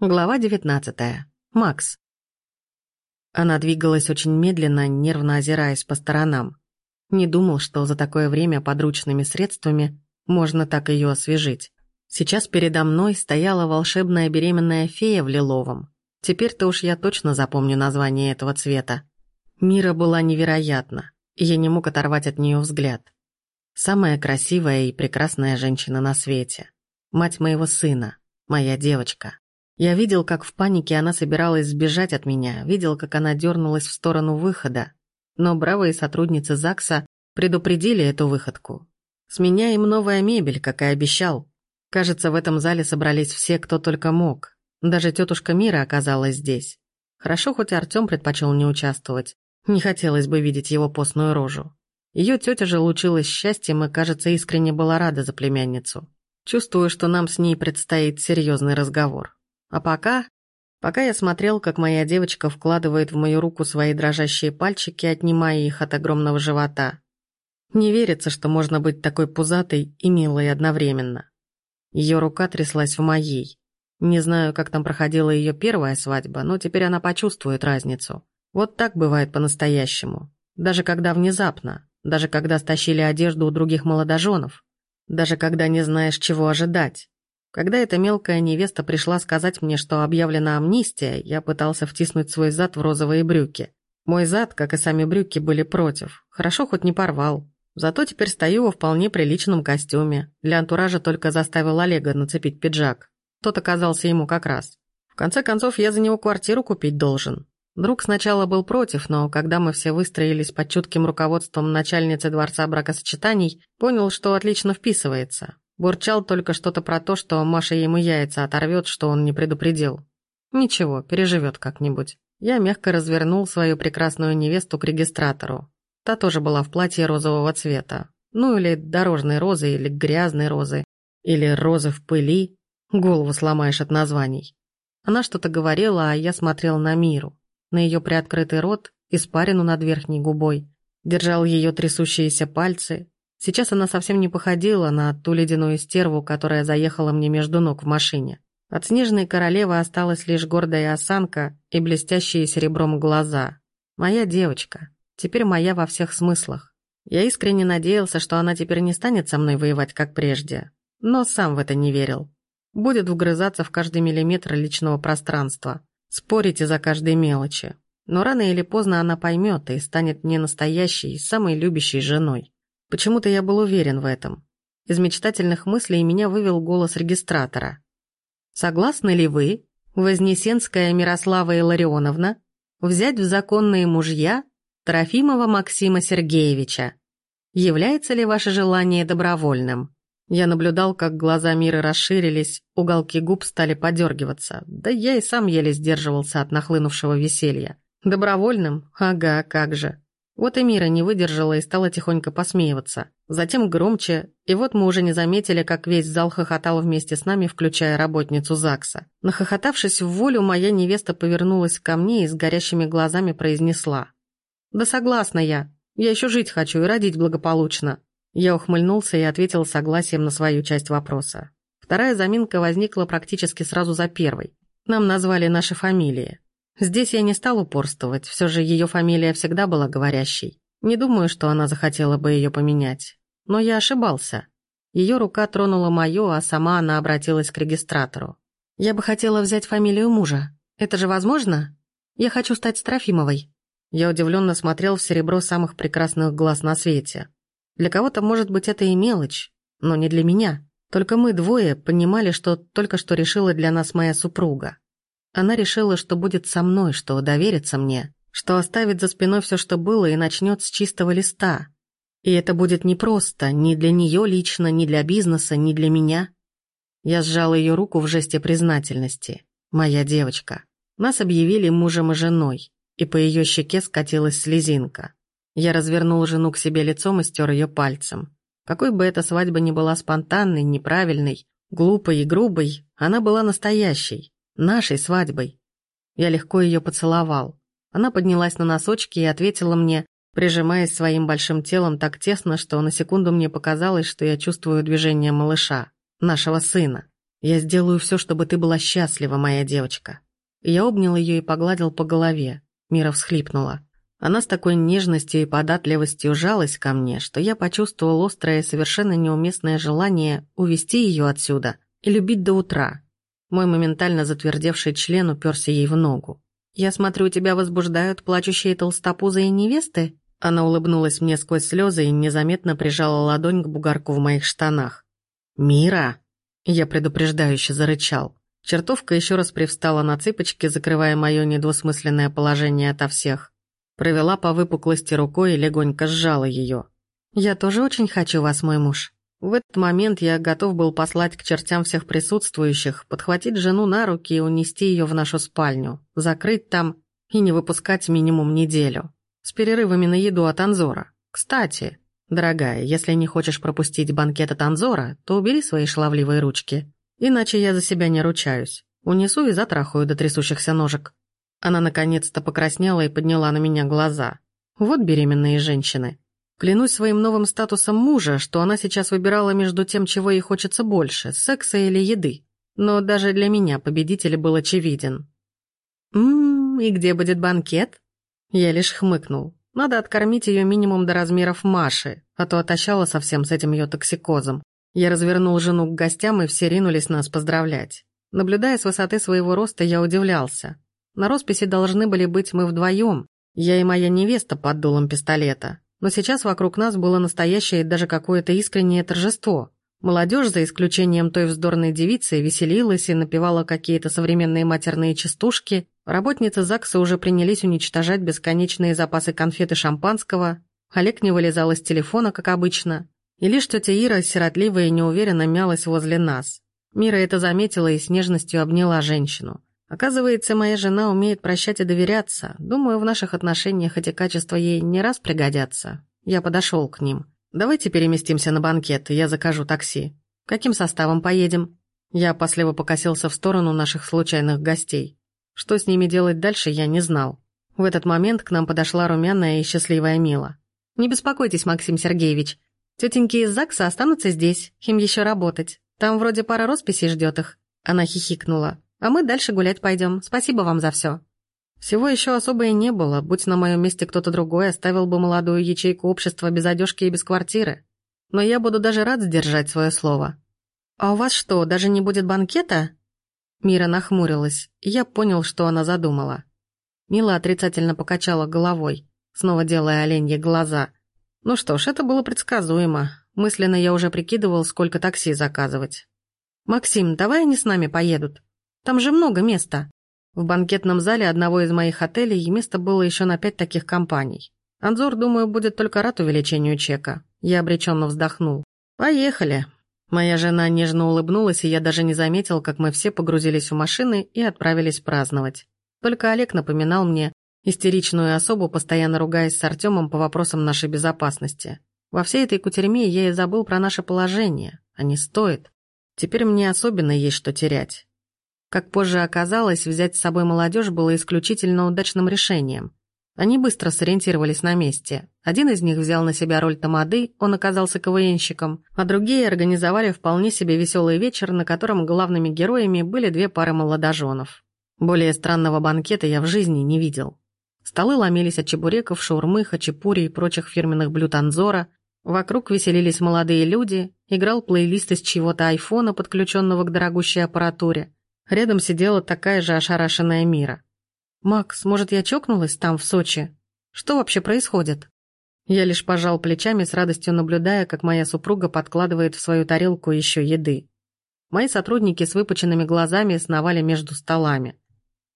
Глава 19. Макс. Она двигалась очень медленно, нервно озираясь по сторонам. Не думал, что за такое время подручными средствами можно так ее освежить. Сейчас передо мной стояла волшебная беременная фея в лиловом. Теперь-то уж я точно запомню название этого цвета. Мира была невероятна, и я не мог оторвать от нее взгляд. Самая красивая и прекрасная женщина на свете. Мать моего сына, моя девочка. Я видел, как в панике она собиралась сбежать от меня, видел, как она дернулась в сторону выхода. Но бравые сотрудницы ЗАГСа предупредили эту выходку. С меня им новая мебель, как и обещал. Кажется, в этом зале собрались все, кто только мог. Даже тетушка Мира оказалась здесь. Хорошо, хоть Артем предпочел не участвовать. Не хотелось бы видеть его постную рожу. Ее тетя же лучилась счастьем и, кажется, искренне была рада за племянницу. Чувствую, что нам с ней предстоит серьезный разговор. А пока... Пока я смотрел, как моя девочка вкладывает в мою руку свои дрожащие пальчики, отнимая их от огромного живота. Не верится, что можно быть такой пузатой и милой одновременно. Ее рука тряслась в моей. Не знаю, как там проходила ее первая свадьба, но теперь она почувствует разницу. Вот так бывает по-настоящему. Даже когда внезапно, даже когда стащили одежду у других молодоженов, даже когда не знаешь, чего ожидать. Когда эта мелкая невеста пришла сказать мне, что объявлена амнистия, я пытался втиснуть свой зад в розовые брюки. Мой зад, как и сами брюки, были против. Хорошо хоть не порвал. Зато теперь стою во вполне приличном костюме. Для антуража только заставил Олега нацепить пиджак. Тот оказался ему как раз. В конце концов, я за него квартиру купить должен. Друг сначала был против, но когда мы все выстроились под чутким руководством начальницы дворца бракосочетаний, понял, что отлично вписывается. Бурчал только что-то про то, что Маша ему яйца оторвет, что он не предупредил. Ничего, переживет как-нибудь. Я мягко развернул свою прекрасную невесту к регистратору. Та тоже была в платье розового цвета. Ну или дорожной розы, или грязной розы, или розы в пыли. Голову сломаешь от названий. Она что-то говорила, а я смотрел на Миру. На ее приоткрытый рот, испарину над верхней губой. Держал ее трясущиеся пальцы, Сейчас она совсем не походила на ту ледяную стерву, которая заехала мне между ног в машине. От снежной королевы осталась лишь гордая осанка и блестящие серебром глаза. Моя девочка. Теперь моя во всех смыслах. Я искренне надеялся, что она теперь не станет со мной воевать, как прежде. Но сам в это не верил. Будет вгрызаться в каждый миллиметр личного пространства. Спорить из-за каждой мелочи. Но рано или поздно она поймет и станет мне настоящей, самой любящей женой. Почему-то я был уверен в этом. Из мечтательных мыслей меня вывел голос регистратора. «Согласны ли вы, Вознесенская Мирослава Илларионовна, взять в законные мужья Трофимова Максима Сергеевича? Является ли ваше желание добровольным?» Я наблюдал, как глаза Миры расширились, уголки губ стали подергиваться, да я и сам еле сдерживался от нахлынувшего веселья. Добровольным? Ага, как же. Вот и Мира не выдержала и стала тихонько посмеиваться. Затем громче, и вот мы уже не заметили, как весь зал хохотал вместе с нами, включая работницу ЗАГСа. Нахохотавшись в волю, моя невеста повернулась ко мне и с горящими глазами произнесла. «Да согласна я. Я еще жить хочу и родить благополучно». Я ухмыльнулся и ответил согласием на свою часть вопроса. Вторая заминка возникла практически сразу за первой. Нам назвали наши фамилии. Здесь я не стал упорствовать, все же ее фамилия всегда была говорящей. Не думаю, что она захотела бы ее поменять. Но я ошибался. Ее рука тронула мою, а сама она обратилась к регистратору. «Я бы хотела взять фамилию мужа. Это же возможно? Я хочу стать Строфимовой». Я удивленно смотрел в серебро самых прекрасных глаз на свете. Для кого-то, может быть, это и мелочь, но не для меня. Только мы двое понимали, что только что решила для нас моя супруга. Она решила, что будет со мной, что доверится мне, что оставит за спиной все, что было, и начнет с чистого листа. И это будет непросто, ни для нее лично, ни для бизнеса, ни для меня. Я сжал ее руку в жесте признательности. Моя девочка. Нас объявили мужем и женой, и по ее щеке скатилась слезинка. Я развернул жену к себе лицом и стер ее пальцем. Какой бы эта свадьба ни была спонтанной, неправильной, глупой и грубой, она была настоящей, Нашей свадьбой. Я легко ее поцеловал. Она поднялась на носочки и ответила мне, прижимаясь своим большим телом так тесно, что на секунду мне показалось, что я чувствую движение малыша, нашего сына. Я сделаю все, чтобы ты была счастлива, моя девочка». Я обнял ее и погладил по голове. Мира всхлипнула. Она с такой нежностью и податливостью жалась ко мне, что я почувствовал острое и совершенно неуместное желание увести ее отсюда и любить до утра. Мой моментально затвердевший член уперся ей в ногу. «Я смотрю, тебя возбуждают плачущие толстопузые невесты?» Она улыбнулась мне сквозь слезы и незаметно прижала ладонь к бугорку в моих штанах. «Мира!» Я предупреждающе зарычал. Чертовка еще раз привстала на цыпочки, закрывая мое недвусмысленное положение ото всех. Провела по выпуклости рукой и легонько сжала ее. «Я тоже очень хочу вас, мой муж». В этот момент я готов был послать к чертям всех присутствующих, подхватить жену на руки и унести ее в нашу спальню, закрыть там и не выпускать минимум неделю. С перерывами на еду от Анзора. Кстати, дорогая, если не хочешь пропустить банкет от Анзора, то убери свои шаловливые ручки. Иначе я за себя не ручаюсь. Унесу и затрахаю до трясущихся ножек. Она наконец-то покраснела и подняла на меня глаза. Вот беременные женщины. Клянусь своим новым статусом мужа, что она сейчас выбирала между тем, чего ей хочется больше, секса или еды. Но даже для меня победитель был очевиден. «Ммм, и где будет банкет?» Я лишь хмыкнул. Надо откормить ее минимум до размеров Маши, а то отощала совсем с этим ее токсикозом. Я развернул жену к гостям, и все ринулись нас поздравлять. Наблюдая с высоты своего роста, я удивлялся. На росписи должны были быть мы вдвоем, я и моя невеста под дулом пистолета. Но сейчас вокруг нас было настоящее и даже какое-то искреннее торжество. Молодежь, за исключением той вздорной девицы, веселилась и напевала какие-то современные матерные частушки. Работницы ЗАГСа уже принялись уничтожать бесконечные запасы конфет и шампанского. Олег не вылезал из телефона, как обычно. И лишь тетя Ира, сиротливо и неуверенно, мялась возле нас. Мира это заметила и с нежностью обняла женщину. Оказывается, моя жена умеет прощать и доверяться. Думаю, в наших отношениях эти качества ей не раз пригодятся. Я подошел к ним. Давайте переместимся на банкет, я закажу такси. Каким составом поедем? Я опасливо покосился в сторону наших случайных гостей. Что с ними делать дальше, я не знал. В этот момент к нам подошла румяная и счастливая Мила. «Не беспокойтесь, Максим Сергеевич. Тетеньки из ЗАГСа останутся здесь, им еще работать. Там вроде пара росписей ждет их». Она хихикнула. «А мы дальше гулять пойдем. Спасибо вам за все». Всего еще особо и не было. Будь на моем месте кто-то другой, оставил бы молодую ячейку общества без одежки и без квартиры. Но я буду даже рад сдержать свое слово. «А у вас что, даже не будет банкета?» Мира нахмурилась, и я понял, что она задумала. Мила отрицательно покачала головой, снова делая оленьи глаза – ну что ж, это было предсказуемо. Мысленно я уже прикидывал, сколько такси заказывать. «Максим, давай они с нами поедут. Там же много места». В банкетном зале одного из моих отелей место было еще на пять таких компаний. Анзор, думаю, будет только рад увеличению чека. Я обреченно вздохнул. «Поехали». Моя жена нежно улыбнулась, и я даже не заметил, как мы все погрузились в машины и отправились праздновать. Только Олег напоминал мне, истеричную особу, постоянно ругаясь с Артемом по вопросам нашей безопасности. Во всей этой кутерьме я и забыл про наше положение, а не стоит. Теперь мне особенно есть что терять. Как позже оказалось, взять с собой молодежь было исключительно удачным решением. Они быстро сориентировались на месте. Один из них взял на себя роль тамады, он оказался КВНщиком, а другие организовали вполне себе веселый вечер, на котором главными героями были две пары молодоженов. Более странного банкета я в жизни не видел. Столы ломились от чебуреков, шаурмы, хачапури и прочих фирменных блюд Анзора. Вокруг веселились молодые люди, играл плейлист из чьего-то айфона, подключенного к дорогущей аппаратуре. Рядом сидела такая же ошарашенная Мира. «Макс, может, я чокнулась там, в Сочи? Что вообще происходит?» Я лишь пожал плечами, с радостью наблюдая, как моя супруга подкладывает в свою тарелку еще еды. Мои сотрудники с выпученными глазами сновали между столами.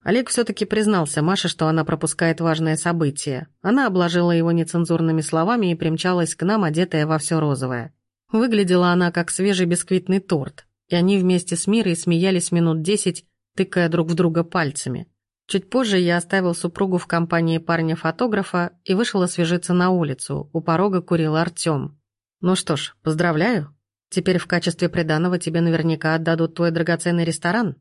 Олег все-таки признался Маше, что она пропускает важное событие. Она обложила его нецензурными словами и примчалась к нам, одетая во все розовое. Выглядела она как свежий бисквитный торт, и они вместе с Мирой смеялись минут десять, тыкая друг в друга пальцами. Чуть позже я оставил супругу в компании парня-фотографа и вышел освежиться на улицу. У порога курил Артем. «Ну что ж, поздравляю. Теперь в качестве приданого тебе наверняка отдадут твой драгоценный ресторан».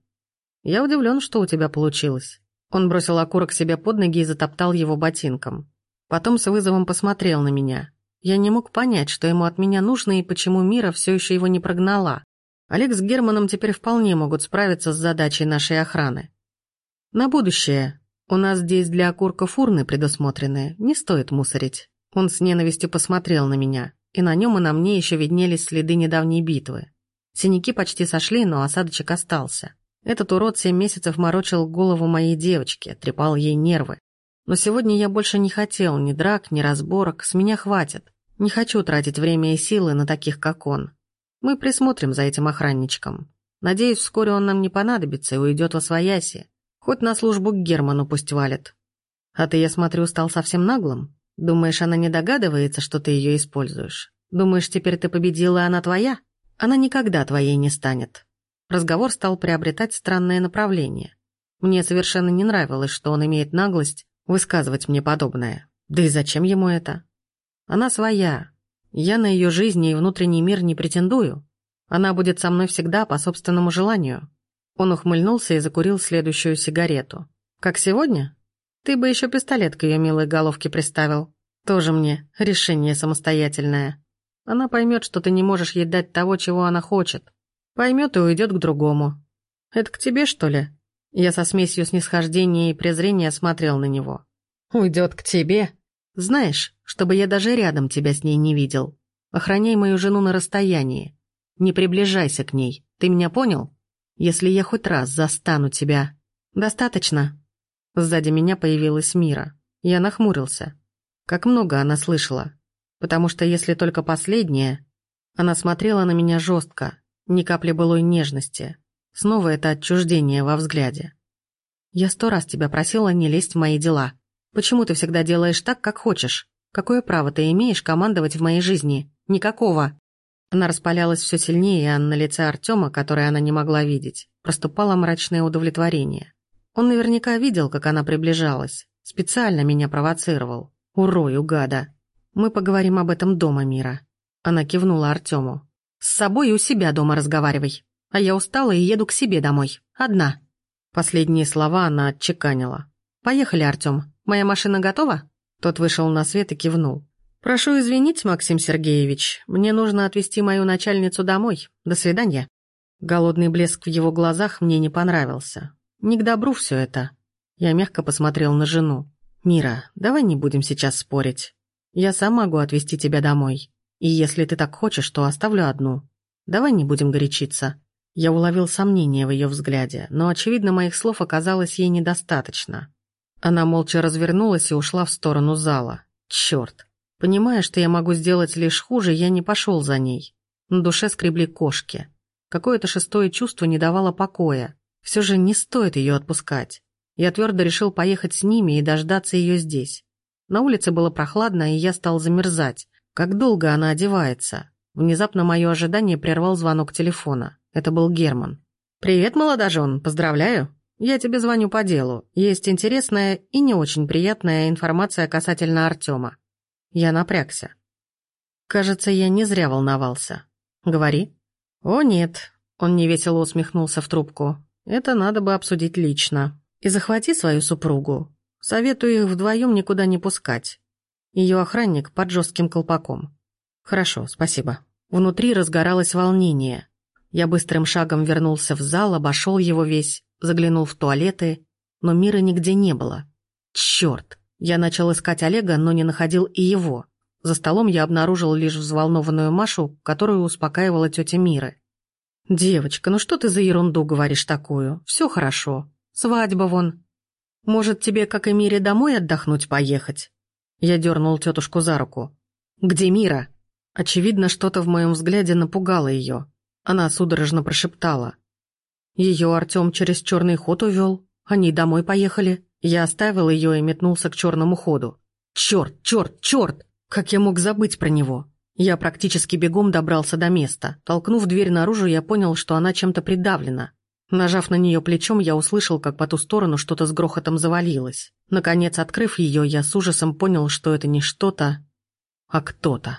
Я удивлен, что у тебя получилось». Он бросил окурок себе под ноги и затоптал его ботинком. Потом с вызовом посмотрел на меня. Я не мог понять, что ему от меня нужно и почему Мира все еще его не прогнала. Олег с Германом теперь вполне могут справиться с задачей нашей охраны. На будущее. У нас здесь для окурков урны предусмотрены, не стоит мусорить. Он с ненавистью посмотрел на меня, и на нем и на мне еще виднелись следы недавней битвы. Синяки почти сошли, но осадочек остался. Этот урод семь месяцев морочил голову моей девочке, трепал ей нервы. Но сегодня я больше не хотел ни драк, ни разборок, с меня хватит. Не хочу тратить время и силы на таких, как он. Мы присмотрим за этим охранничком. Надеюсь, вскоре он нам не понадобится и уйдет во свояси. Хоть на службу к Герману пусть валит. А ты, я смотрю, стал совсем наглым. Думаешь, она не догадывается, что ты ее используешь? Думаешь, теперь ты победила, и она твоя? Она никогда твоей не станет. Разговор стал приобретать странное направление. Мне совершенно не нравилось, что он имеет наглость высказывать мне подобное. Да и зачем ему это? Она своя, я на ее жизнь и внутренний мир не претендую. Она будет со мной всегда по собственному желанию». Он ухмыльнулся и закурил следующую сигарету. «Как сегодня? Ты бы еще пистолет к ее милой головке приставил. Тоже мне решение самостоятельное. Она поймет, что ты не можешь ей дать того, чего она хочет. Поймет и уйдет к другому. Это к тебе, что ли?» Я со смесью снисхождения и презрения смотрел на него. «Уйдет к тебе? Знаешь, чтобы я даже рядом тебя с ней не видел. Охраняй мою жену на расстоянии. Не приближайся к ней. Ты меня понял? Если я хоть раз застану тебя... Достаточно. Сзади меня появилась Мира. Я нахмурился. Как много она слышала. Потому что если только последнее... Она смотрела на меня жестко, ни капли былой нежности. Снова это отчуждение во взгляде. Я сто раз тебя просила не лезть в мои дела. Почему ты всегда делаешь так, как хочешь? Какое право ты имеешь командовать в моей жизни? Никакого. Она распалялась все сильнее, а на лице Артема, которое она не могла видеть, проступало мрачное удовлетворение. Он наверняка видел, как она приближалась. Специально меня провоцировал. Урой, гада. Мы поговорим об этом дома, Мира. Она кивнула Артему. С собой и у себя дома разговаривай. А я устала и еду к себе домой. Одна. Последние слова она отчеканила. Поехали, Артем. Моя машина готова?» Тот вышел на свет и кивнул. «Прошу извинить, Максим Сергеевич, мне нужно отвезти мою начальницу домой. До свидания». Голодный блеск в его глазах мне не понравился. Не к добру все это. Я мягко посмотрел на жену. «Мира, давай не будем сейчас спорить. Я сам могу отвезти тебя домой. И если ты так хочешь, то оставлю одну. Давай не будем горячиться». Я уловил сомнение в ее взгляде, но, очевидно, моих слов оказалось ей недостаточно. Она молча развернулась и ушла в сторону зала. Черт. Понимая, что я могу сделать лишь хуже, я не пошел за ней. На душе скребли кошки. Какое-то шестое чувство не давало покоя. Все же не стоит ее отпускать. Я твердо решил поехать с ними и дождаться ее здесь. На улице было прохладно, и я стал замерзать. Как долго она одевается? Внезапно мое ожидание прервал звонок телефона. Это был Герман. «Привет, молодожен, поздравляю!» «Я тебе звоню по делу. Есть интересная и не очень приятная информация касательно Артема». Я напрягся. Кажется, я не зря волновался. «Говори». «О, нет», — он невесело усмехнулся в трубку. «Это надо бы обсудить лично. И захвати свою супругу. Советую их вдвоем никуда не пускать. Ее охранник под жестким колпаком». «Хорошо, спасибо». Внутри разгоралось волнение. Я быстрым шагом вернулся в зал, обошел его весь, заглянул в туалеты, но мира нигде не было. Черт! Я начал искать Олега, но не находил и его. За столом я обнаружил лишь взволнованную Машу, которую успокаивала тетя Мира. «Девочка, ну что ты за ерунду говоришь такую? Все хорошо. Свадьба вон. Может, тебе, как и Мире, домой отдохнуть поехать?» Я дернул тетушку за руку. «Где Мира?» Очевидно, что-то в моем взгляде напугало ее. Она судорожно прошептала. Ее Артем через черный ход увел. Они домой поехали. Я оставил ее и метнулся к черному ходу. Черт, черт, черт! Как я мог забыть про него? Я практически бегом добрался до места. Толкнув дверь наружу, я понял, что она чем-то придавлена. Нажав на нее плечом, я услышал, как по ту сторону что-то с грохотом завалилось. Наконец, открыв ее, я с ужасом понял, что это не что-то, а кто-то.